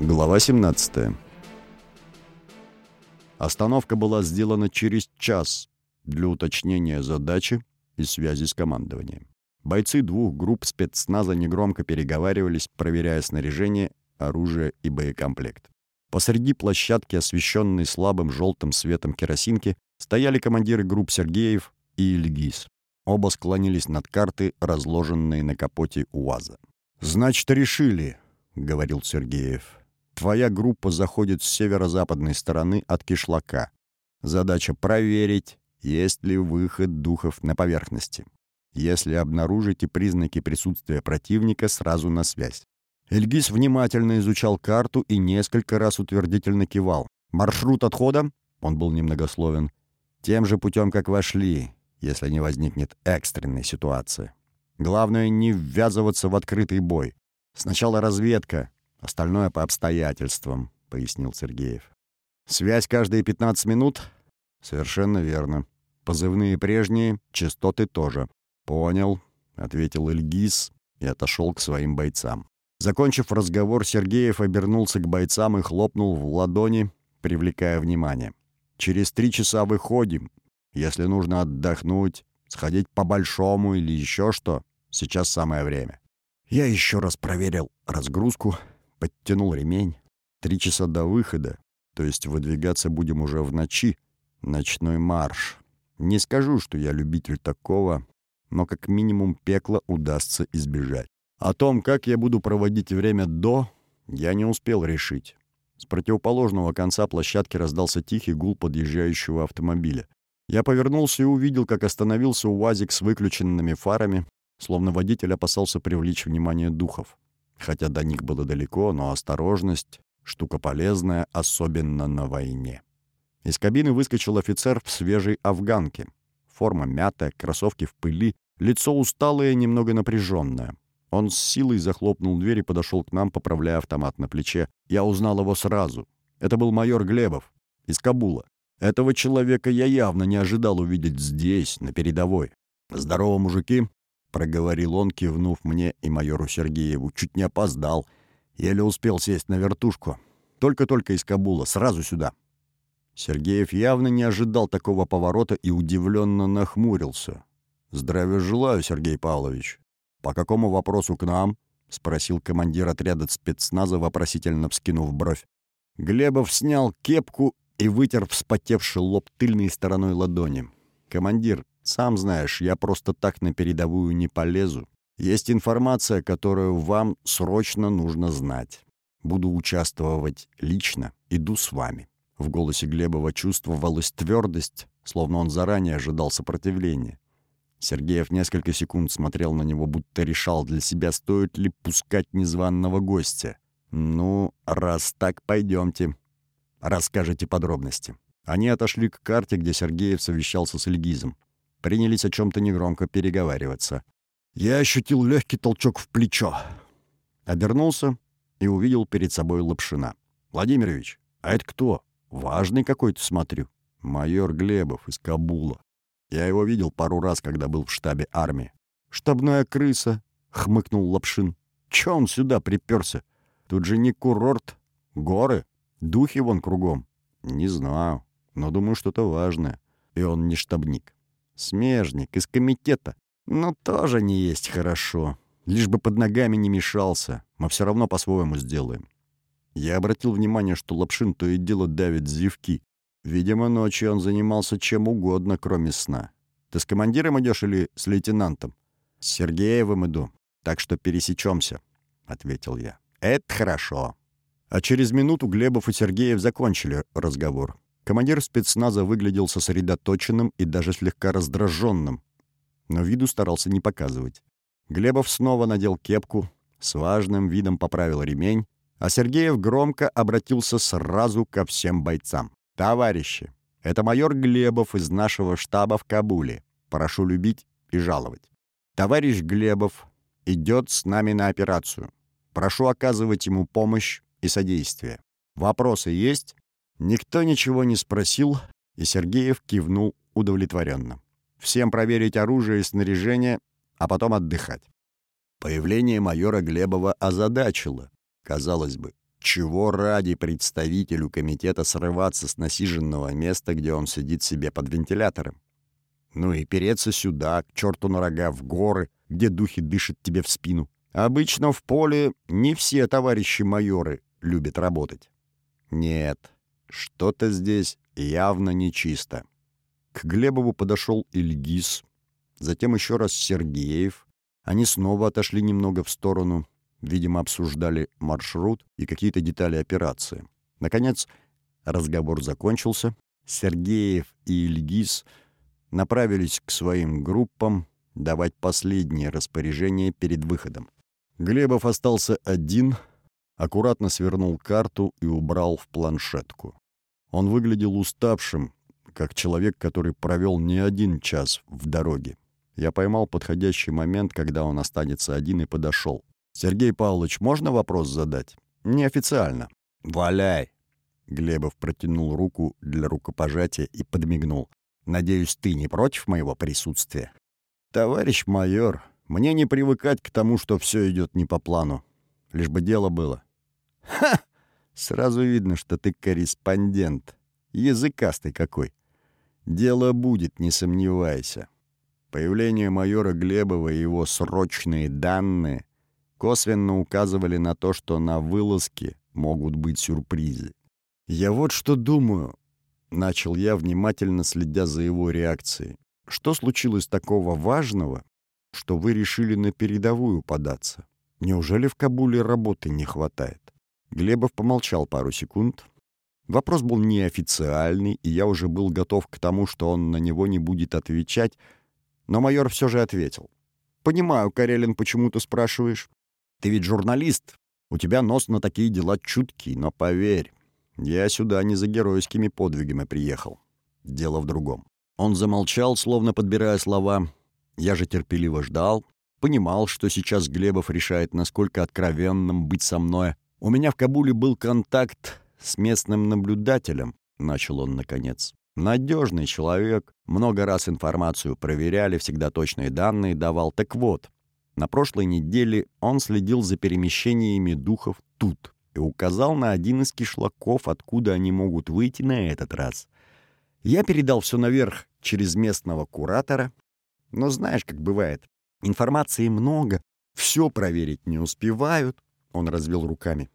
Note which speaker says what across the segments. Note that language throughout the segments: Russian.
Speaker 1: Глава 17. Остановка была сделана через час для уточнения задачи и связи с командованием. Бойцы двух групп спецназа негромко переговаривались, проверяя снаряжение, оружие и боекомплект. Посреди площадки, освещенной слабым желтым светом керосинки, стояли командиры групп Сергеев и Ильгиз. Оба склонились над картой, разложенной на капоте УАЗа. «Значит, решили», — говорил Сергеев. Твоя группа заходит с северо-западной стороны от кишлака. Задача проверить, есть ли выход духов на поверхности. Если обнаружите признаки присутствия противника, сразу на связь. Эльгис внимательно изучал карту и несколько раз утвердительно кивал. «Маршрут отхода?» — он был немногословен. «Тем же путем, как вошли, если не возникнет экстренной ситуации. Главное, не ввязываться в открытый бой. Сначала разведка, Остальное по обстоятельствам», — пояснил Сергеев. «Связь каждые 15 минут?» «Совершенно верно. Позывные прежние, частоты тоже». «Понял», — ответил Ильгиз и отошел к своим бойцам. Закончив разговор, Сергеев обернулся к бойцам и хлопнул в ладони, привлекая внимание. «Через три часа выходим. Если нужно отдохнуть, сходить по-большому или еще что, сейчас самое время». Я еще раз проверил разгрузку, подтянул ремень. Три часа до выхода, то есть выдвигаться будем уже в ночи. Ночной марш. Не скажу, что я любитель такого, но как минимум пекла удастся избежать. О том, как я буду проводить время до, я не успел решить. С противоположного конца площадки раздался тихий гул подъезжающего автомобиля. Я повернулся и увидел, как остановился УАЗик с выключенными фарами, словно водитель опасался привлечь внимание духов. Хотя до них было далеко, но осторожность — штука полезная, особенно на войне. Из кабины выскочил офицер в свежей афганке. Форма мятая, кроссовки в пыли, лицо усталое, немного напряженное. Он с силой захлопнул дверь и подошел к нам, поправляя автомат на плече. Я узнал его сразу. Это был майор Глебов из Кабула. Этого человека я явно не ожидал увидеть здесь, на передовой. «Здорово, мужики!» — проговорил он, кивнув мне и майору Сергееву. «Чуть не опоздал. Еле успел сесть на вертушку. Только-только из Кабула. Сразу сюда». Сергеев явно не ожидал такого поворота и удивленно нахмурился. «Здравия желаю, Сергей Павлович. По какому вопросу к нам?» — спросил командир отряда спецназа, вопросительно вскинув бровь. Глебов снял кепку и вытер вспотевший лоб тыльной стороной ладони. «Командир, сам знаешь, я просто так на передовую не полезу. Есть информация, которую вам срочно нужно знать. Буду участвовать лично, иду с вами». В голосе Глебова чувствовалась твердость, словно он заранее ожидал сопротивления. Сергеев несколько секунд смотрел на него, будто решал для себя, стоит ли пускать незваного гостя. «Ну, раз так, пойдемте. Расскажите подробности». Они отошли к карте, где Сергеев совещался с Ильгизом принялись о чем-то негромко переговариваться. Я ощутил легкий толчок в плечо. Обернулся и увидел перед собой Лапшина. «Владимирович, а это кто? Важный какой-то, смотрю. Майор Глебов из Кабула. Я его видел пару раз, когда был в штабе армии. «Штабная крыса», — хмыкнул Лапшин. «Чё он сюда приперся? Тут же не курорт. Горы. Духи вон кругом. Не знаю, но думаю, что-то важное. И он не штабник. Смежник из комитета. Но тоже не есть хорошо. Лишь бы под ногами не мешался. Мы все равно по-своему сделаем. Я обратил внимание, что Лапшин то и дело давит зевки. Видимо, ночью он занимался чем угодно, кроме сна. Ты с командиром идешь или с лейтенантом? С Сергеевым иду, так что пересечемся, ответил я. Это хорошо. А через минуту Глебов и Сергеев закончили разговор. Командир спецназа выглядел сосредоточенным и даже слегка раздраженным, но виду старался не показывать. Глебов снова надел кепку, с важным видом поправил ремень, а Сергеев громко обратился сразу ко всем бойцам. «Товарищи, это майор Глебов из нашего штаба в Кабуле. Прошу любить и жаловать. Товарищ Глебов идет с нами на операцию. Прошу оказывать ему помощь и содействие. Вопросы есть?» Никто ничего не спросил, и Сергеев кивнул удовлетворенно. Всем проверить оружие и снаряжение, а потом отдыхать. Появление майора Глебова озадачило. Казалось бы, Чего ради представителю комитета срываться с насиженного места, где он сидит себе под вентилятором? Ну и переться сюда, к черту на рога, в горы, где духи дышат тебе в спину. Обычно в поле не все товарищи майоры любят работать. Нет, что-то здесь явно нечисто. К Глебову подошел Ильгиз, затем еще раз Сергеев. Они снова отошли немного в сторону, видимо, обсуждали маршрут и какие-то детали операции. Наконец, разговор закончился. Сергеев и Ильгиз направились к своим группам давать последние распоряжения перед выходом. Глебов остался один, аккуратно свернул карту и убрал в планшетку. Он выглядел уставшим, как человек, который провел не один час в дороге. Я поймал подходящий момент, когда он останется один, и подошел. «Сергей Павлович, можно вопрос задать?» «Неофициально». «Валяй!» Глебов протянул руку для рукопожатия и подмигнул. «Надеюсь, ты не против моего присутствия?» «Товарищ майор, мне не привыкать к тому, что все идет не по плану. Лишь бы дело было». «Ха! Сразу видно, что ты корреспондент. Языкастый какой. Дело будет, не сомневайся. Появление майора Глебова и его срочные данные косвенно указывали на то, что на вылазке могут быть сюрпризы. «Я вот что думаю», — начал я, внимательно следя за его реакцией. «Что случилось такого важного, что вы решили на передовую податься? Неужели в Кабуле работы не хватает?» Глебов помолчал пару секунд. Вопрос был неофициальный, и я уже был готов к тому, что он на него не будет отвечать, но майор все же ответил. «Понимаю, Карелин, почему ты спрашиваешь. Ты ведь журналист, у тебя нос на такие дела чуткий, но поверь, я сюда не за геройскими подвигами приехал. Дело в другом». Он замолчал, словно подбирая слова. Я же терпеливо ждал, понимал, что сейчас Глебов решает, насколько откровенным быть со мной, «У меня в Кабуле был контакт с местным наблюдателем», — начал он наконец. «Надежный человек, много раз информацию проверяли, всегда точные данные давал. Так вот, на прошлой неделе он следил за перемещениями духов тут и указал на один из кишлаков, откуда они могут выйти на этот раз. Я передал все наверх через местного куратора, но знаешь, как бывает, информации много, все проверить не успевают, он развел руками.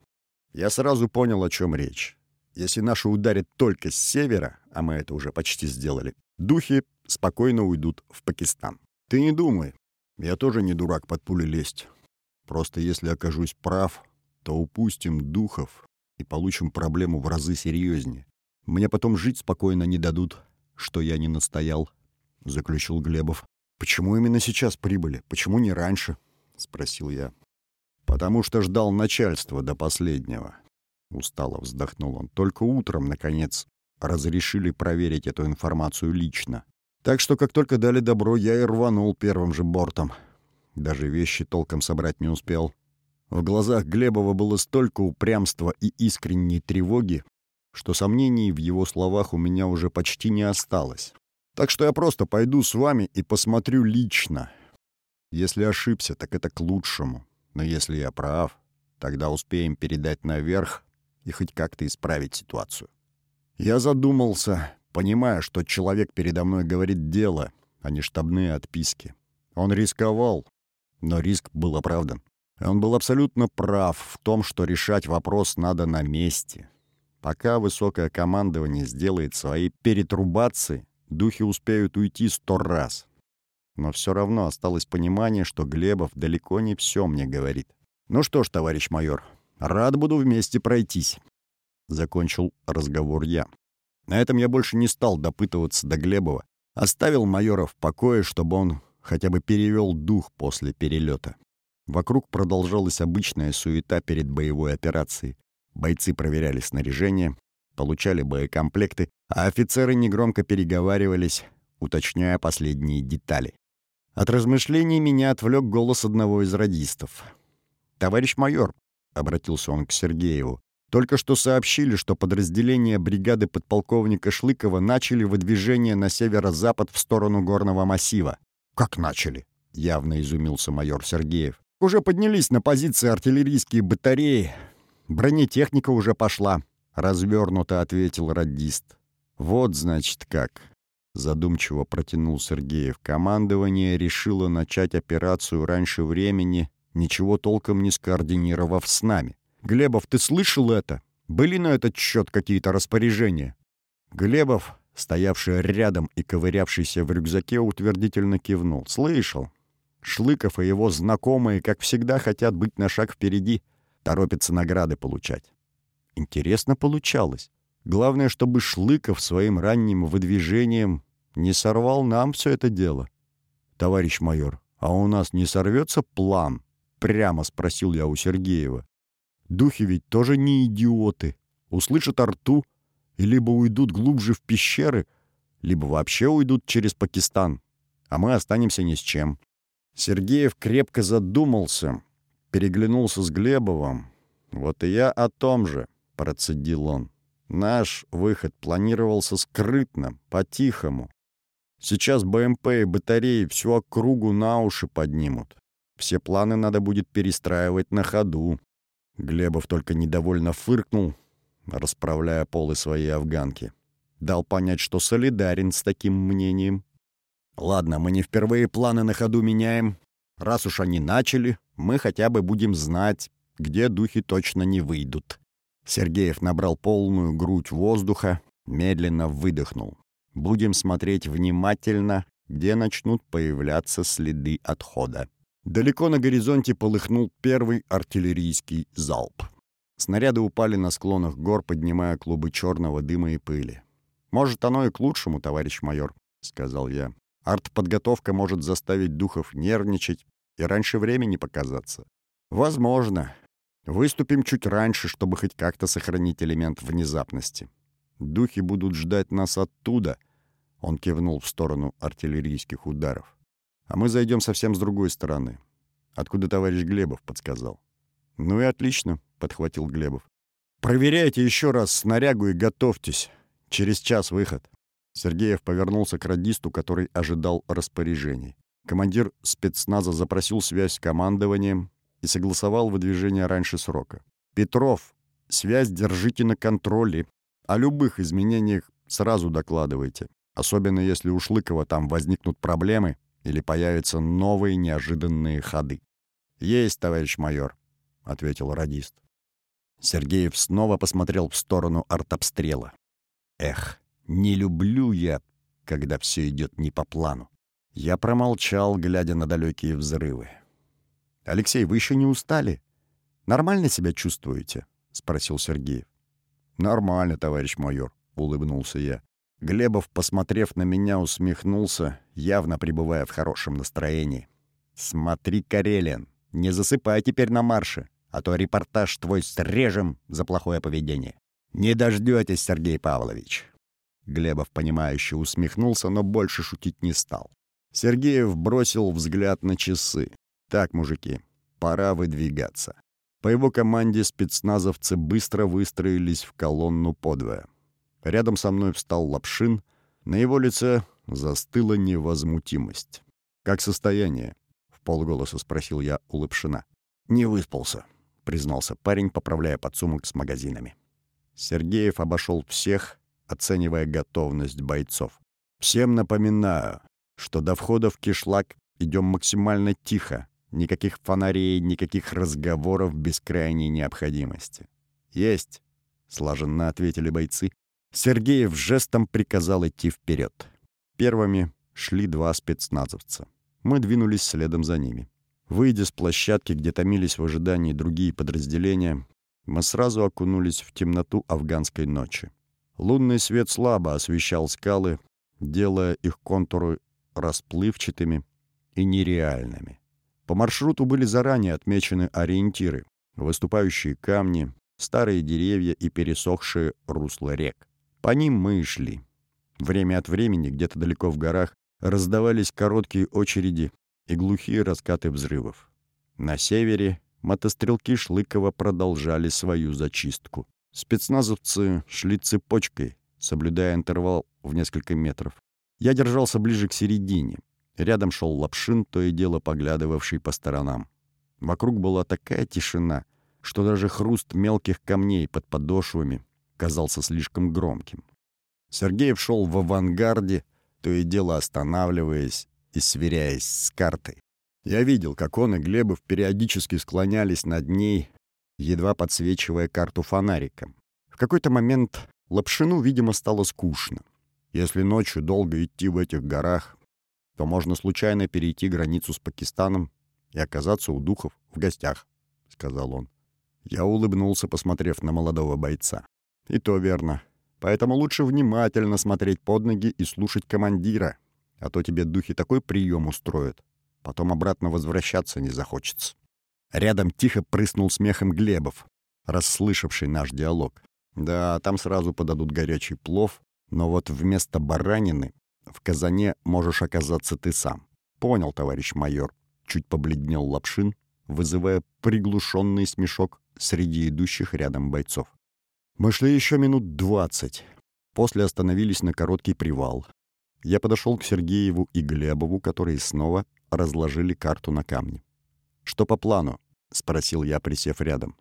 Speaker 1: Я сразу понял, о чем речь. Если наши ударят только с севера, а мы это уже почти сделали, духи спокойно уйдут в Пакистан. Ты не думай. Я тоже не дурак под пули лезть. Просто если окажусь прав, то упустим духов и получим проблему в разы серьезнее. Мне потом жить спокойно не дадут, что я не настоял, — заключил Глебов. «Почему именно сейчас прибыли? Почему не раньше?» — спросил я. «Потому что ждал начальства до последнего». Устало вздохнул он. «Только утром, наконец, разрешили проверить эту информацию лично. Так что, как только дали добро, я и рванул первым же бортом. Даже вещи толком собрать не успел. В глазах Глебова было столько упрямства и искренней тревоги, что сомнений в его словах у меня уже почти не осталось. Так что я просто пойду с вами и посмотрю лично. Если ошибся, так это к лучшему. Но если я прав, тогда успеем передать наверх и хоть как-то исправить ситуацию. Я задумался, понимая, что человек передо мной говорит дело, а не штабные отписки. Он рисковал, но риск был оправдан. Он был абсолютно прав в том, что решать вопрос надо на месте. Пока высокое командование сделает свои перетрубации, духи успеют уйти сто раз. Но все равно осталось понимание, что Глебов далеко не все мне говорит. «Ну что ж, товарищ майор, рад буду вместе пройтись», — закончил разговор я. На этом я больше не стал допытываться до Глебова. Оставил майора в покое, чтобы он хотя бы перевел дух после перелета. Вокруг продолжалась обычная суета перед боевой операцией. Бойцы проверяли снаряжение, получали боекомплекты, а офицеры негромко переговаривались, уточняя последние детали. От размышлений меня отвлек голос одного из радистов. «Товарищ майор», — обратился он к Сергееву, «только что сообщили, что подразделения бригады подполковника Шлыкова начали выдвижение на северо-запад в сторону горного массива». «Как начали?» — явно изумился майор Сергеев. «Уже поднялись на позиции артиллерийские батареи. «Бронетехника уже пошла», — развернуто ответил радист. «Вот, значит, как». Задумчиво протянул Сергеев. Командование решило начать операцию раньше времени, ничего толком не скоординировав с нами. «Глебов, ты слышал это? Были на этот счет какие-то распоряжения?» Глебов, стоявший рядом и ковырявшийся в рюкзаке, утвердительно кивнул. «Слышал. Шлыков и его знакомые, как всегда, хотят быть на шаг впереди, торопятся награды получать. Интересно получалось. Главное, чтобы Шлыков своим ранним выдвижением не сорвал нам все это дело. «Товарищ майор, а у нас не сорвется план?» — прямо спросил я у Сергеева. «Духи ведь тоже не идиоты. Услышат арту и либо уйдут глубже в пещеры, либо вообще уйдут через Пакистан, а мы останемся ни с чем». Сергеев крепко задумался, переглянулся с Глебовым. «Вот и я о том же», — процедил он. «Наш выход планировался скрытно, по-тихому. Сейчас БМП и батареи всю округу на уши поднимут. Все планы надо будет перестраивать на ходу». Глебов только недовольно фыркнул, расправляя полы своей афганки. Дал понять, что солидарен с таким мнением. Ладно, мы не впервые планы на ходу меняем. Раз уж они начали, мы хотя бы будем знать, где духи точно не выйдут. Сергеев набрал полную грудь воздуха, медленно выдохнул. Будем смотреть внимательно, где начнут появляться следы отхода. Далеко на горизонте полыхнул первый артиллерийский залп. Снаряды упали на склонах гор, поднимая клубы черного дыма и пыли. «Может, оно и к лучшему, товарищ майор», — сказал я. Артподготовка может заставить духов нервничать и раньше времени показаться. Возможно. Выступим чуть раньше, чтобы хоть как-то сохранить элемент внезапности. Духи будут ждать нас оттуда. Он кивнул в сторону артиллерийских ударов. А мы зайдем совсем с другой стороны. Откуда товарищ Глебов подсказал. Ну и отлично, подхватил Глебов. Проверяйте еще раз снарягу и готовьтесь. Через час выход. Сергеев повернулся к радисту, который ожидал распоряжений. Командир спецназа запросил связь с командованием и согласовал выдвижение раньше срока. «Петров, связь держите на контроле. О любых изменениях сразу докладывайте. Особенно если у Шлыкова там возникнут проблемы или появятся новые неожиданные ходы». «Есть, товарищ майор», — ответил радист. Сергеев снова посмотрел в сторону артобстрела. «Эх, не люблю я, когда все идет не по плану. Я промолчал, глядя на далекие взрывы. «Алексей, вы еще не устали? Нормально себя чувствуете?» — спросил Сергеев. «Нормально, товарищ майор», — улыбнулся я. Глебов, посмотрев на меня, усмехнулся, явно пребывая в хорошем настроении. «Смотри, Карелин, не засыпай теперь на марше, а то репортаж твой срежем за плохое поведение. Не дождетесь, Сергей Павлович. Глебов, понимающе усмехнулся, но больше шутить не стал. Сергеев бросил взгляд на часы. «Так, мужики, пора выдвигаться». По его команде спецназовцы быстро выстроились в колонну подвое. Рядом со мной встал Лапшин. На его лице застыла невозмутимость. «Как состояние?» — в полголоса спросил я у Лапшина. «Не выспался», — признался парень, поправляя подсумок с магазинами. Сергеев обошел всех, оценивая готовность бойцов. «Всем напоминаю, что до входа в кишлак идем максимально тихо, никаких фонарей, никаких разговоров без крайней необходимости». «Есть», — слаженно ответили бойцы. Сергеев жестом приказал идти вперед. Первыми шли два спецназовца. Мы двинулись следом за ними. Выйдя с площадки, где томились в ожидании другие подразделения, мы сразу окунулись в темноту афганской ночи. Лунный свет слабо освещал скалы, делая их контуры расплывчатыми и нереальными. По маршруту были заранее отмечены ориентиры, выступающие камни, старые деревья и пересохшие русла рек. По ним мы и шли. Время от времени, где-то далеко в горах, раздавались короткие очереди и глухие раскаты взрывов. На севере мотострелки Шлыкова продолжали свою зачистку. Спецназовцы шли цепочкой, соблюдая интервал в несколько метров. Я держался ближе к середине. Рядом шел Лапшин, то и дело поглядывавший по сторонам. Вокруг была такая тишина, что даже хруст мелких камней под подошвами казался слишком громким. Сергеев шел в авангарде, то и дело останавливаясь и сверяясь с картой. Я видел, как он и Глебов периодически склонялись над ней, едва подсвечивая карту фонариком. В какой-то момент Лапшину, видимо, стало скучно. Если ночью долго идти в этих горах, то можно случайно перейти границу с Пакистаном и оказаться у духов в гостях, — сказал он. Я улыбнулся, посмотрев на молодого бойца. И то верно. Поэтому лучше внимательно смотреть под ноги и слушать командира, а то тебе духи такой прием устроят. Потом обратно возвращаться не захочется. Рядом тихо прыснул смехом Глебов, расслышавший наш диалог. Да, там сразу подадут горячий плов, но вот вместо баранины в казане можешь оказаться ты сам. Понял, товарищ майор. Чуть побледнел Лапшин, вызывая приглушенный смешок среди идущих рядом бойцов. Мы шли еще минут двадцать. После остановились на короткий привал. Я подошел к Сергееву и Глебову, которые снова разложили карту на камне. «Что по плану?» — спросил я, присев рядом.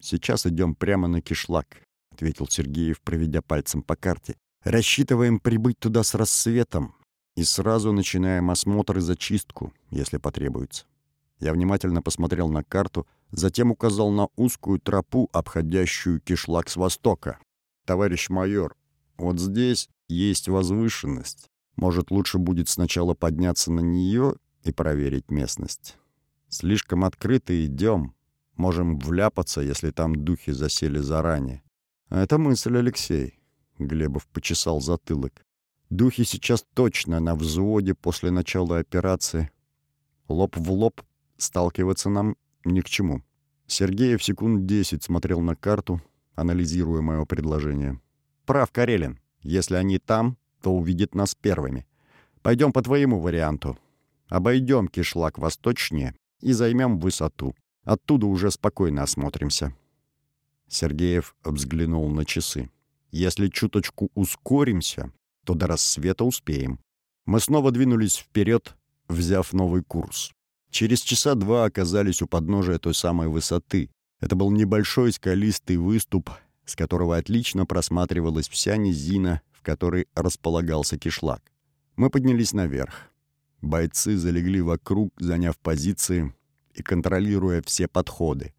Speaker 1: «Сейчас идем прямо на кишлак», — ответил Сергеев, проведя пальцем по карте. «Рассчитываем прибыть туда с рассветом и сразу начинаем осмотр и зачистку, если потребуется». Я внимательно посмотрел на карту, затем указал на узкую тропу, обходящую кишлак с востока. «Товарищ майор, вот здесь есть возвышенность. Может, лучше будет сначала подняться на нее и проверить местность. Слишком открыто идем. Можем вляпаться, если там духи засели заранее. А это мысль, Алексей. Глебов почесал затылок. Духи сейчас точно на взводе после начала операции. Лоб в лоб сталкиваться нам ни к чему. Сергеев секунд десять смотрел на карту, анализируя мое предложение. «Прав, Карелин. Если они там, то увидят нас первыми. Пойдем по твоему варианту. Обойдем кишлак восточнее и займем высоту. Оттуда уже спокойно осмотримся». Сергеев взглянул на часы. «Если чуточку ускоримся, то до рассвета успеем». Мы снова двинулись вперед, взяв новый курс. Через часа два оказались у подножия той самой высоты. Это был небольшой скалистый выступ, с которого отлично просматривалась вся низина, в которой располагался кишлак. Мы поднялись наверх. Бойцы залегли вокруг, заняв позиции и контролируя все подходы.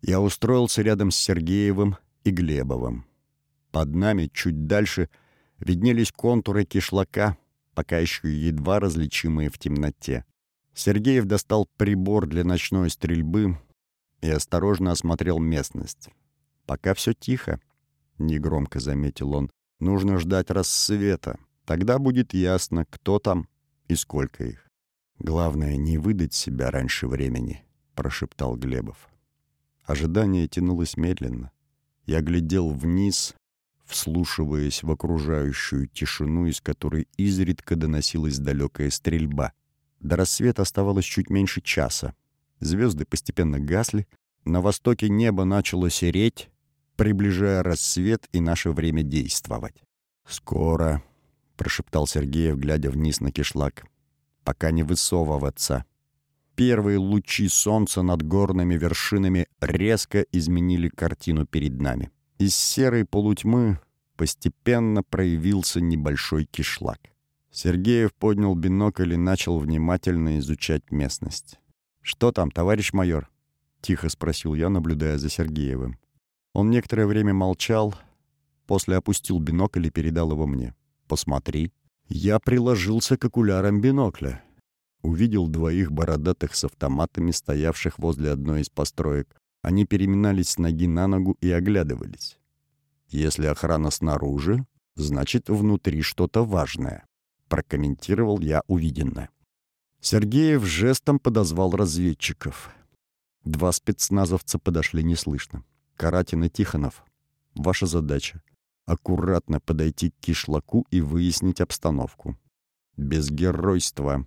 Speaker 1: Я устроился рядом с Сергеевым и Глебовым. Под нами, чуть дальше, виднелись контуры кишлака, пока еще едва различимые в темноте. Сергеев достал прибор для ночной стрельбы и осторожно осмотрел местность. «Пока все тихо», — негромко заметил он. «Нужно ждать рассвета. Тогда будет ясно, кто там и сколько их. Главное, не выдать себя раньше времени», — прошептал Глебов. Ожидание тянулось медленно. Я глядел вниз, вслушиваясь в окружающую тишину, из которой изредка доносилась далекая стрельба. До рассвета оставалось чуть меньше часа. Звезды постепенно гасли, на востоке небо начало сереть, приближая рассвет и наше время действовать. «Скоро», — прошептал Сергеев, глядя вниз на кишлак, — «пока не высовываться». Первые лучи солнца над горными вершинами резко изменили картину перед нами. Из серой полутьмы постепенно проявился небольшой кишлак. Сергеев поднял бинокль и начал внимательно изучать местность. «Что там, товарищ майор?» — тихо спросил я, наблюдая за Сергеевым. Он некоторое время молчал, после опустил бинокль и передал его мне. «Посмотри». Я приложился к окулярам бинокля. Увидел двоих бородатых с автоматами, стоявших возле одной из построек. Они переминались с ноги на ногу и оглядывались. Если охрана снаружи, значит, внутри что-то важное прокомментировал я увиденное. Сергеев жестом подозвал разведчиков. Два спецназовца подошли неслышно. Каратин и Тихонов. Ваша задача — аккуратно подойти к кишлаку и выяснить обстановку. Без геройства.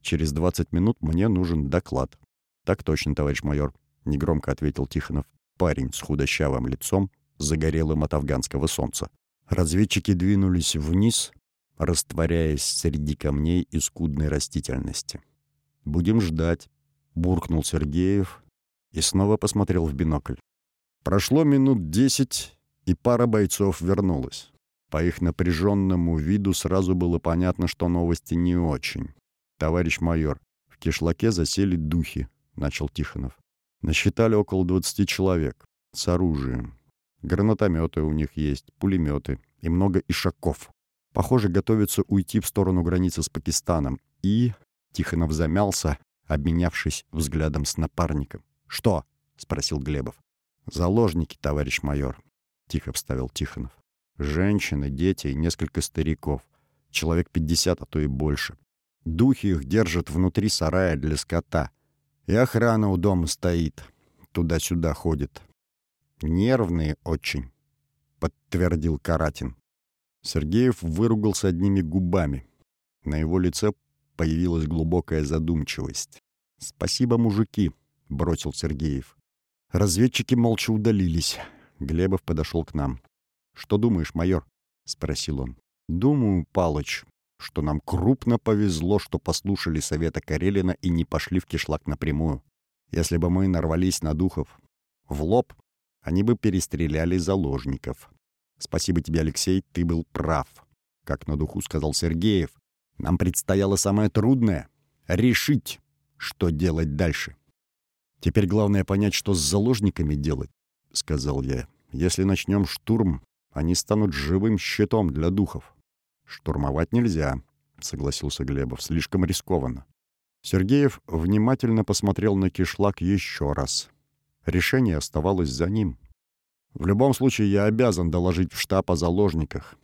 Speaker 1: Через 20 минут мне нужен доклад. Так точно, товарищ майор, — негромко ответил Тихонов. Парень с худощавым лицом, загорелым от афганского солнца. Разведчики двинулись вниз, растворяясь среди камней и скудной растительности. «Будем ждать», — буркнул Сергеев и снова посмотрел в бинокль. Прошло минут десять, и пара бойцов вернулась. По их напряженному виду сразу было понятно, что новости не очень. «Товарищ майор, в кишлаке засели духи», — начал Тихонов. «Насчитали около 20 человек. С оружием. Гранатометы у них есть, пулеметы и много ишаков. Похоже, готовятся уйти в сторону границы с Пакистаном. И...» Тихонов замялся, обменявшись взглядом с напарником. «Что?» — спросил Глебов. «Заложники, товарищ майор», — тихо вставил Тихонов. «Женщины, дети и несколько стариков. Человек пятьдесят, а то и больше. Духи их держат внутри сарая для скота. И охрана у дома стоит. Туда-сюда ходит. Нервные очень», — подтвердил Каратин. Сергеев выругался одними губами. На его лице появилась глубокая задумчивость. «Спасибо, мужики», — бросил Сергеев. Разведчики молча удалились. Глебов подошел к нам. «Что думаешь, майор?» — спросил он. «Думаю, Палыч, что нам крупно повезло, что послушали совета Карелина и не пошли в кишлак напрямую. Если бы мы нарвались на духов в лоб, они бы перестреляли заложников. Спасибо тебе, Алексей, ты был прав. Как на духу сказал Сергеев, нам предстояло самое трудное — решить, что делать дальше. Теперь главное понять, что с заложниками делать, — сказал я. Если начнем штурм, они станут живым щитом для духов. Штурмовать нельзя, — согласился Глебов, — слишком рискованно. Сергеев внимательно посмотрел на кишлак еще раз. Решение оставалось за ним. В любом случае, я обязан доложить в штаб о заложниках.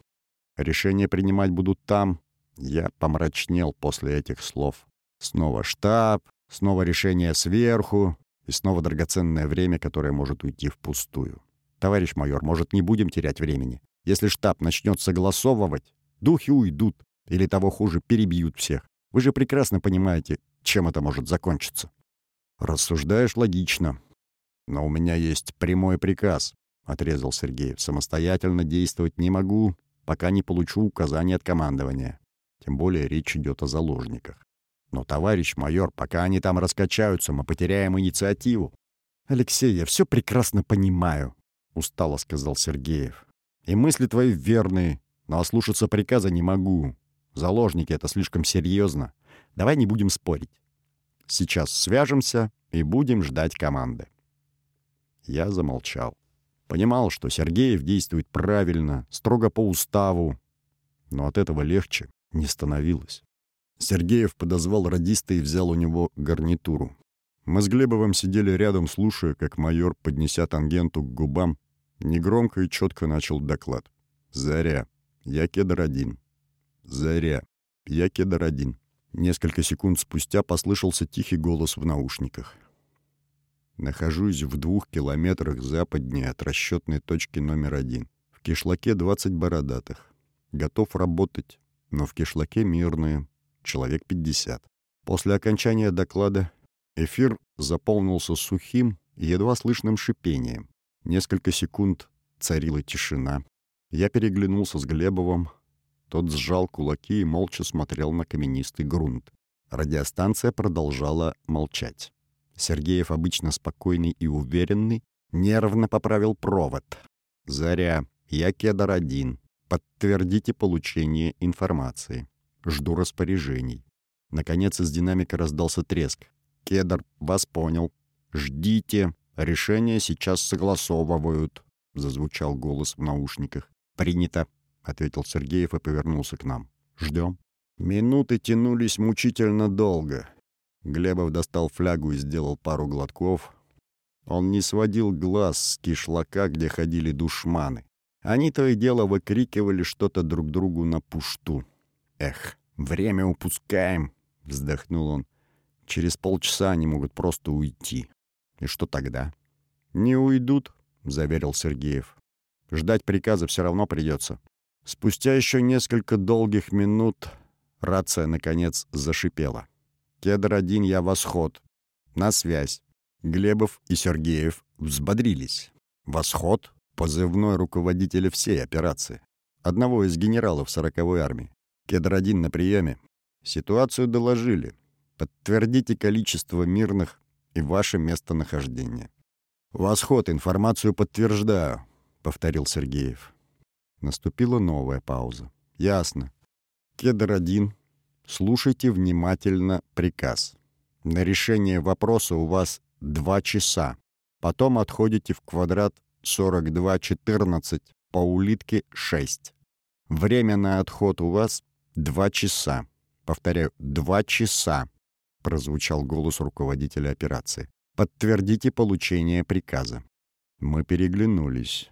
Speaker 1: Решение принимать будут там. Я помрачнел после этих слов. Снова штаб, снова решение сверху и снова драгоценное время, которое может уйти впустую. Товарищ майор, может, не будем терять времени? Если штаб начнет согласовывать, духи уйдут, или того хуже, перебьют всех. Вы же прекрасно понимаете, чем это может закончиться. Рассуждаешь логично. Но у меня есть прямой приказ. — отрезал Сергеев. «Самостоятельно действовать не могу, пока не получу указания от командования. Тем более речь идет о заложниках. Но, товарищ майор, пока они там раскачаются, мы потеряем инициативу». «Алексей, я все прекрасно понимаю», — устало сказал Сергеев. «И мысли твои верные, но ослушаться приказа не могу. Заложники — это слишком серьезно. Давай не будем спорить. Сейчас свяжемся и будем ждать команды». Я замолчал. Понимал, что Сергеев действует правильно, строго по уставу, но от этого легче не становилось. Сергеев подозвал радиста и взял у него гарнитуру. Мы с Глебовым сидели рядом, слушая, как майор, поднеся тангенту к губам, негромко и четко начал доклад. «Заря. Я Кедр-1. Заря. Я Кедр-1». Несколько секунд спустя послышался тихий голос в наушниках. Нахожусь в двух километрах западнее от расчетной точки номер один. В кишлаке 20 бородатых. Готов работать, но в кишлаке мирные. Человек 50. После окончания доклада эфир заполнился сухим, едва слышным шипением. Несколько секунд царила тишина. Я переглянулся с Глебовым. Тот сжал кулаки и молча смотрел на каменистый грунт. Радиостанция продолжала молчать. Сергеев, обычно спокойный и уверенный, нервно поправил провод. «Заря, я Кедр-1. Подтвердите получение информации. Жду распоряжений». Наконец из динамика раздался треск. «Кедр, вас понял. Ждите. Решение сейчас согласовывают», — зазвучал голос в наушниках. «Принято», — ответил Сергеев и повернулся к нам. «Ждем». Минуты тянулись мучительно долго. Глебов достал флягу и сделал пару глотков. Он не сводил глаз с кишлака, где ходили душманы. Они то и дело выкрикивали что-то друг другу на пушту. «Эх, время упускаем!» — вздохнул он. «Через полчаса они могут просто уйти. И что тогда?» «Не уйдут», — заверил Сергеев. «Ждать приказа все равно придется». Спустя еще несколько долгих минут рация, наконец, зашипела. Кедр-1, я восход. На связь. Глебов и Сергеев взбодрились. Восход — позывной руководителя всей операции. Одного из генералов 40-й армии. Кедр-1 на приеме. Ситуацию доложили. Подтвердите количество мирных и ваше местонахождение. «Восход, информацию подтверждаю», — повторил Сергеев. Наступила новая пауза. «Ясно. Кедр-1, слушайте внимательно приказ. На решение вопроса у вас два часа. Потом отходите в квадрат 4214 по улитке 6. Время на отход у вас два часа. Повторяю, два часа», — прозвучал голос руководителя операции. «Подтвердите получение приказа». Мы переглянулись.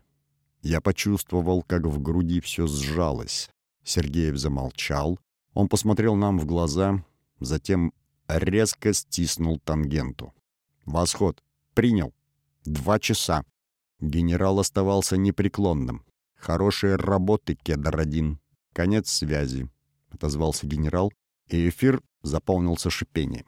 Speaker 1: Я почувствовал, как в груди все сжалось. Сергеев замолчал. Он посмотрел нам в глаза, затем резко стиснул тангенту. «Восход. Принял. Два часа». Генерал оставался непреклонным. «Хорошие работы, Кедр-1. Конец связи», — отозвался генерал, и эфир заполнился шипением.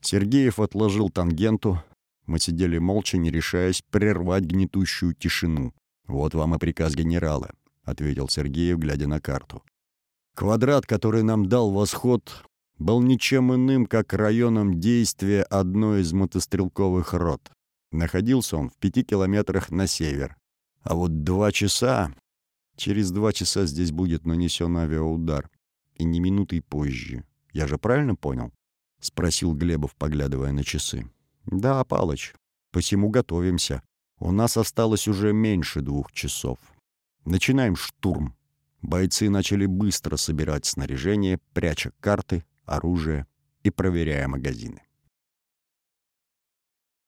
Speaker 1: Сергеев отложил тангенту. Мы сидели молча, не решаясь прервать гнетущую тишину. «Вот вам и приказ генерала», — ответил Сергеев, глядя на карту. «Квадрат, который нам дал восход, был ничем иным, как районом действия одной из мотострелковых рот. Находился он в пяти километрах на север. А вот два часа... Через два часа здесь будет нанесен авиаудар. И не минутой позже. Я же правильно понял?» — спросил Глебов, поглядывая на часы. «Да, Палыч, посему готовимся. У нас осталось уже меньше двух часов. Начинаем штурм. Бойцы начали быстро собирать снаряжение, пряча карты, оружие и проверяя магазины.